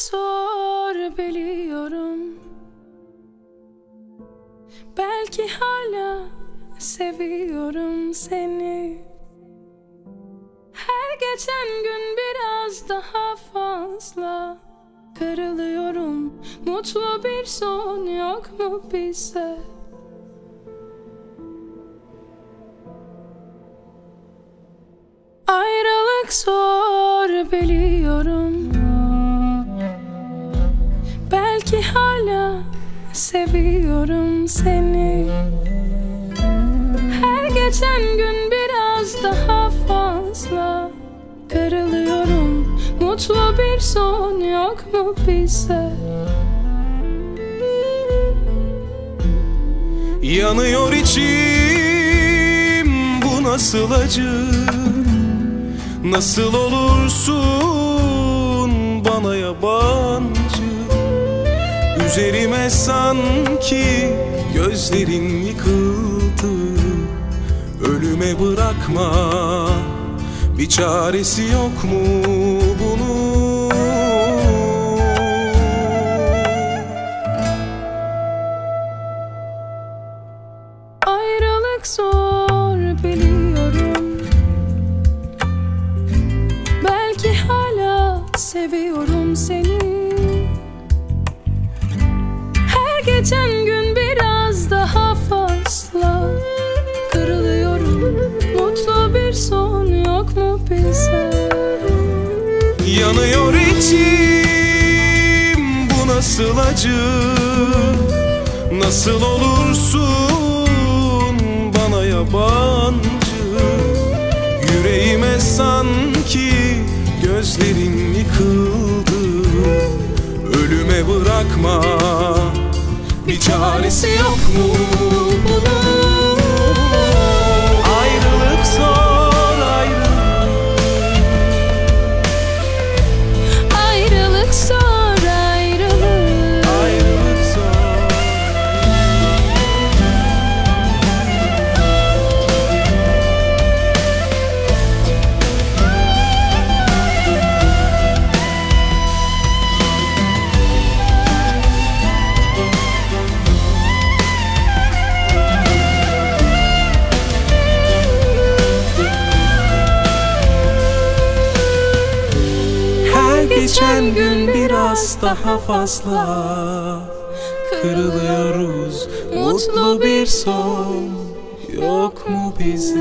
zor biliyorum. Belki hala seviyorum seni. Her geçen gün biraz daha fazla Kırılıyorum. Mutlu bir son yok mu bize? Ayrılık zor biliyorum Belki hala seviyorum seni. Her geçen gün biraz daha fazla Kırılıyorum. Mutlu bir son yok mu bize? Yanıyor içim bu nasıl acı? Nasıl olursun bana yabancı Üzerime sanki gözlerin yıkıldı. Ölüme bırakma bir çaresi yok mu bunun? Ayrılık zor biliyorum. Belki hala seviyorum geçen gün biraz daha fazla. Kırılıyorum. Mutlu bir son yok mu bize? Yanıyor içim. Bu nasıl acı? Nasıl olursun bana yabancı? Yüreğime sanki gözlerin yıkıldı. Ölüme bırakma çaresi yok mu geçen gün biraz daha fazla. Kırılıyoruz. Mutlu bir son. Yok mu bize